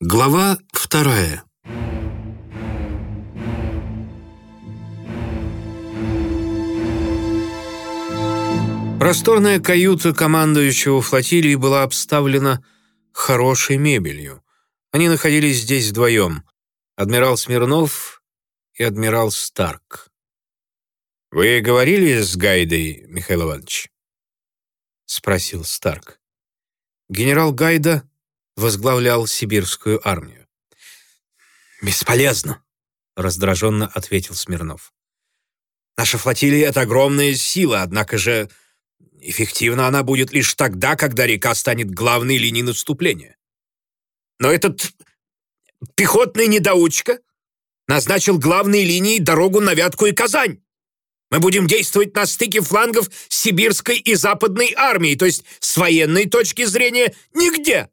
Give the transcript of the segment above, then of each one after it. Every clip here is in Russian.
Глава вторая. Просторная каюта командующего флотилии была обставлена хорошей мебелью. Они находились здесь вдвоем. Адмирал Смирнов и адмирал Старк. «Вы говорили с Гайдой, Михаил Иванович?» — спросил Старк. Генерал Гайда возглавлял сибирскую армию. «Бесполезно», — раздраженно ответил Смирнов. «Наша флотилия — это огромная сила, однако же эффективна она будет лишь тогда, когда река станет главной линией наступления. Но этот пехотный недоучка назначил главной линией дорогу на Вятку и Казань. Мы будем действовать на стыке флангов сибирской и западной армии, то есть с военной точки зрения нигде.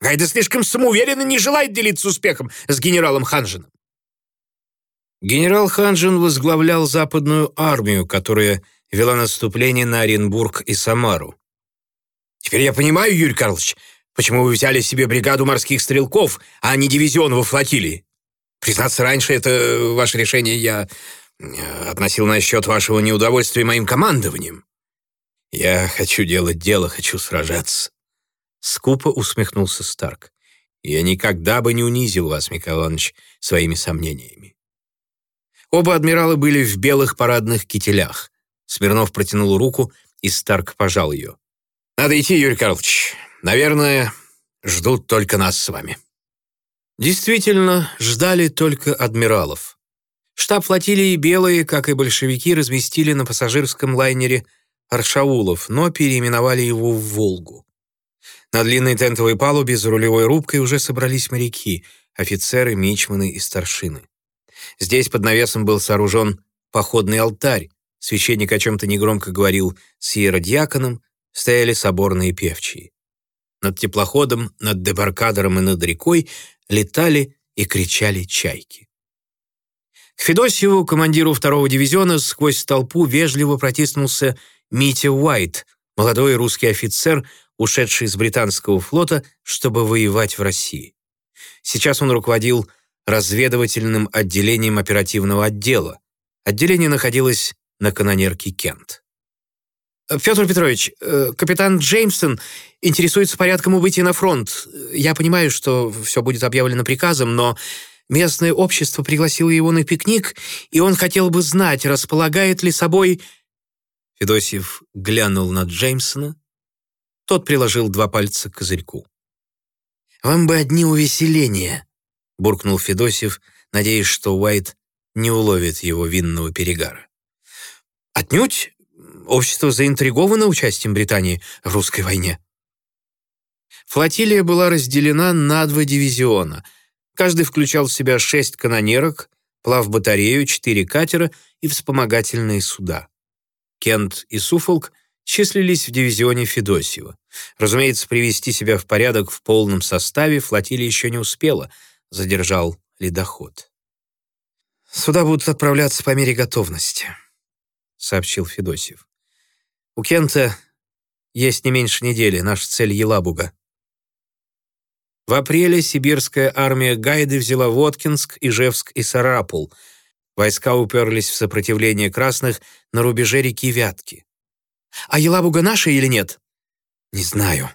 Гайда слишком самоуверенно не желает делиться успехом с генералом Ханжином. Генерал Ханжин возглавлял западную армию, которая вела наступление на Оренбург и Самару. Теперь я понимаю, Юрий Карлович, почему вы взяли себе бригаду морских стрелков, а не дивизион во флотилии. Признаться, раньше это ваше решение я э, относил на счет вашего неудовольствия моим командованием. Я хочу делать дело, хочу сражаться. Скупо усмехнулся Старк. «Я никогда бы не унизил вас, Михаил своими сомнениями». Оба адмирала были в белых парадных кителях. Смирнов протянул руку, и Старк пожал ее. «Надо идти, Юрий Карлович. Наверное, ждут только нас с вами». Действительно, ждали только адмиралов. Штаб флотилии «Белые», как и большевики, разместили на пассажирском лайнере «Аршаулов», но переименовали его в «Волгу». На длинной тентовой палубе за рулевой рубкой уже собрались моряки, офицеры, мичманы и старшины. Здесь под навесом был сооружен походный алтарь, священник о чем-то негромко говорил с иеродьяконом, стояли соборные певчие. Над теплоходом, над дебаркадером и над рекой летали и кричали чайки. К Федосьеву, командиру второго дивизиона, сквозь толпу вежливо протиснулся Митя Уайт, молодой русский офицер, ушедший из британского флота, чтобы воевать в России. Сейчас он руководил разведывательным отделением оперативного отдела. Отделение находилось на канонерке Кент. «Петр Петрович, э, капитан Джеймсон интересуется порядком убытия на фронт. Я понимаю, что все будет объявлено приказом, но местное общество пригласило его на пикник, и он хотел бы знать, располагает ли собой...» Федосьев глянул на Джеймсона, тот приложил два пальца к козырьку. «Вам бы одни увеселения», — буркнул Федосев, надеясь, что Уайт не уловит его винного перегара. «Отнюдь общество заинтриговано участием Британии в русской войне». Флотилия была разделена на два дивизиона. Каждый включал в себя шесть канонерок, плавбатарею, четыре катера и вспомогательные суда. Кент и Суфолк — числились в дивизионе Федосьева. Разумеется, привести себя в порядок в полном составе флотилия еще не успела, задержал ледоход. «Суда будут отправляться по мере готовности», — сообщил Федосьев. «У Кента есть не меньше недели, наша цель — Елабуга». В апреле сибирская армия Гайды взяла Воткинск, Ижевск и Сарапул. Войска уперлись в сопротивление красных на рубеже реки Вятки. А Елабуга наша или нет?» «Не знаю».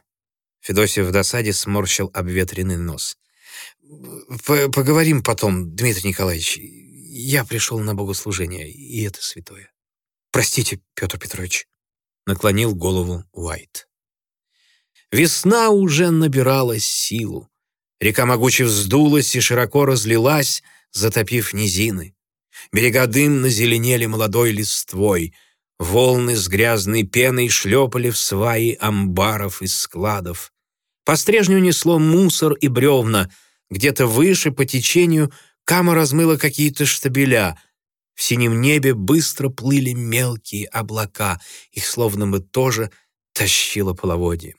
Федосев в досаде сморщил обветренный нос. «Поговорим потом, Дмитрий Николаевич. Я пришел на богослужение, и это святое». «Простите, Петр Петрович», — наклонил голову Уайт. Весна уже набирала силу. Река могуче вздулась и широко разлилась, затопив низины. Берега дымно зеленели молодой листвой — Волны с грязной пеной шлепали в сваи амбаров и складов. По стрежню несло мусор и бревна. Где-то выше, по течению, кама размыла какие-то штабеля. В синем небе быстро плыли мелкие облака. Их словно бы тоже тащило половодье.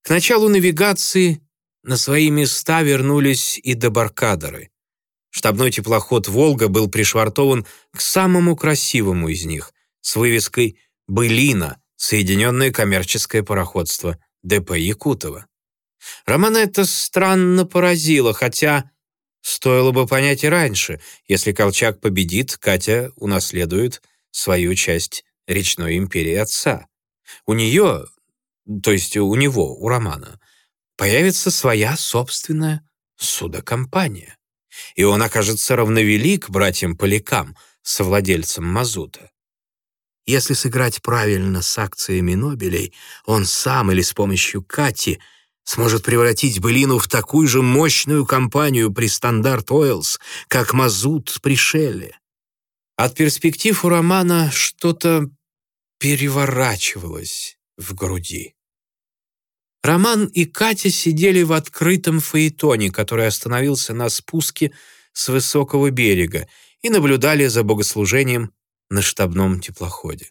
К началу навигации на свои места вернулись и дебаркадеры. Штабной теплоход «Волга» был пришвартован к самому красивому из них с вывеской «Былина», Соединенное коммерческое пароходство ДП Якутова. Романа это странно поразило, хотя стоило бы понять и раньше. Если Колчак победит, Катя унаследует свою часть речной империи отца. У нее, то есть у него, у Романа, появится своя собственная судокомпания. И он окажется равновелик братьям-полякам, совладельцам мазута. Если сыграть правильно с акциями Нобелей, он сам или с помощью Кати сможет превратить Былину в такую же мощную компанию при Standard Oil, как Мазут при Shell е. От перспектив у Романа что-то переворачивалось в груди. Роман и Катя сидели в открытом фаэтоне, который остановился на спуске с высокого берега, и наблюдали за богослужением на штабном теплоходе.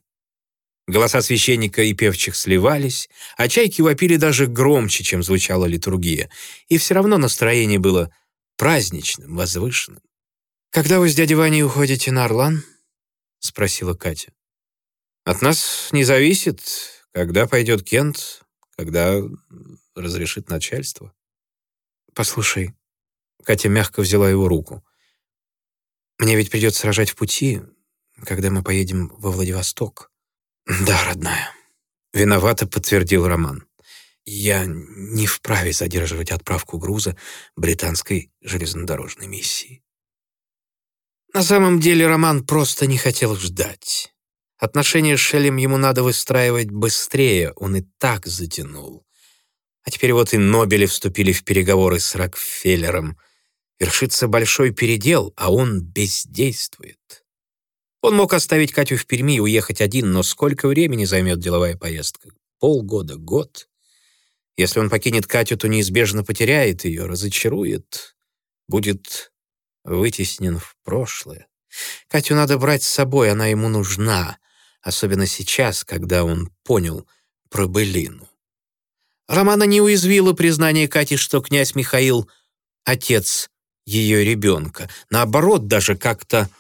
Голоса священника и певчих сливались, а чайки вопили даже громче, чем звучала литургия, и все равно настроение было праздничным, возвышенным. «Когда вы с дядей Ваней уходите на Орлан?» — спросила Катя. «От нас не зависит, когда пойдет Кент, когда разрешит начальство». «Послушай», — Катя мягко взяла его руку, «мне ведь придется рожать в пути, когда мы поедем во Владивосток». «Да, родная», — виновато подтвердил Роман. «Я не вправе задерживать отправку груза британской железнодорожной миссии». На самом деле Роман просто не хотел ждать. Отношения с Шелем ему надо выстраивать быстрее, он и так затянул. А теперь вот и Нобели вступили в переговоры с Рокфеллером. Вершится большой передел, а он бездействует. Он мог оставить Катю в Перми и уехать один, но сколько времени займет деловая поездка? Полгода, год? Если он покинет Катю, то неизбежно потеряет ее, разочарует, будет вытеснен в прошлое. Катю надо брать с собой, она ему нужна, особенно сейчас, когда он понял про Белину. Романа не уязвило признание Кати, что князь Михаил — отец ее ребенка. Наоборот, даже как-то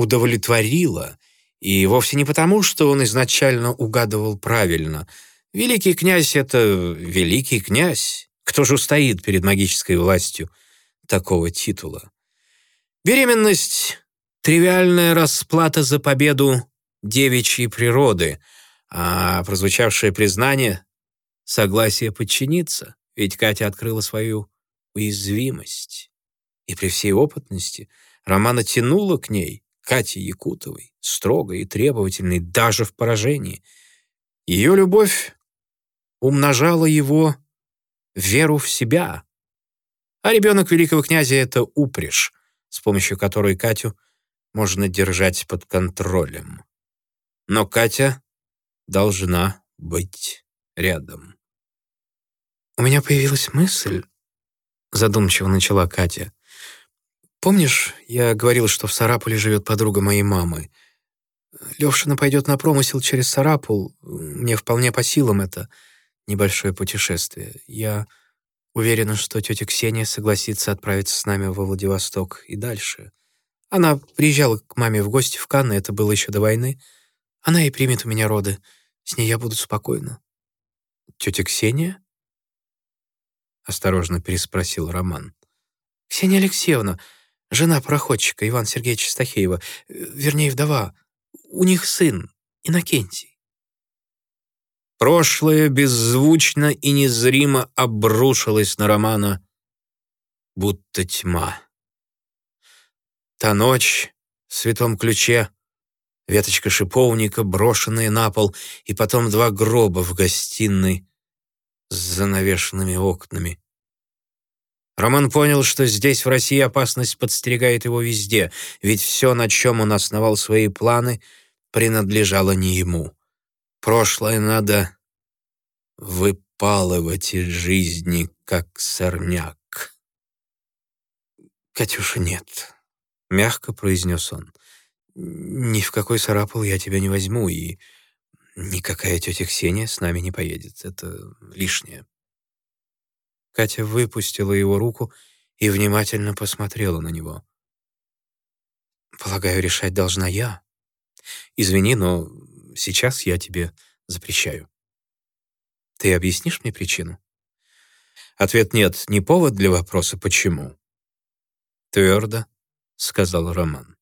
удовлетворило, и вовсе не потому, что он изначально угадывал правильно. Великий князь — это великий князь. Кто же устоит перед магической властью такого титула? Беременность — тривиальная расплата за победу девичьей природы, а прозвучавшее признание — согласие подчиниться, ведь Катя открыла свою уязвимость. И при всей опытности Романа тянула к ней, Кати Якутовой, строгой и требовательной даже в поражении. Ее любовь умножала его веру в себя. А ребенок великого князя — это упряжь, с помощью которой Катю можно держать под контролем. Но Катя должна быть рядом. «У меня появилась мысль», — задумчиво начала Катя. Помнишь, я говорил, что в Сарапуле живет подруга моей мамы? Левшина пойдет на промысел через Сарапул. Мне вполне по силам это небольшое путешествие. Я уверена, что тетя Ксения согласится отправиться с нами во Владивосток и дальше. Она приезжала к маме в гости в Канны, это было еще до войны. Она и примет у меня роды. С ней я буду спокойна. «Тетя Ксения?» — осторожно переспросил Роман. «Ксения Алексеевна, Жена проходчика Ивана Сергеевича Стахеева, э, вернее, вдова. У них сын, Иннокентий. Прошлое беззвучно и незримо обрушилось на Романа, будто тьма. Та ночь в святом ключе, веточка шиповника, брошенная на пол, и потом два гроба в гостиной с занавешенными окнами. Роман понял, что здесь, в России, опасность подстерегает его везде, ведь все, на чем он основал свои планы, принадлежало не ему. Прошлое надо выпалывать из жизни, как сорняк. «Катюша, нет», — мягко произнес он. «Ни в какой сарапул я тебя не возьму, и никакая тетя Ксения с нами не поедет. Это лишнее». Катя выпустила его руку и внимательно посмотрела на него. «Полагаю, решать должна я. Извини, но сейчас я тебе запрещаю. Ты объяснишь мне причину?» Ответ «нет» не повод для вопроса «почему». «Твердо», — сказал Роман.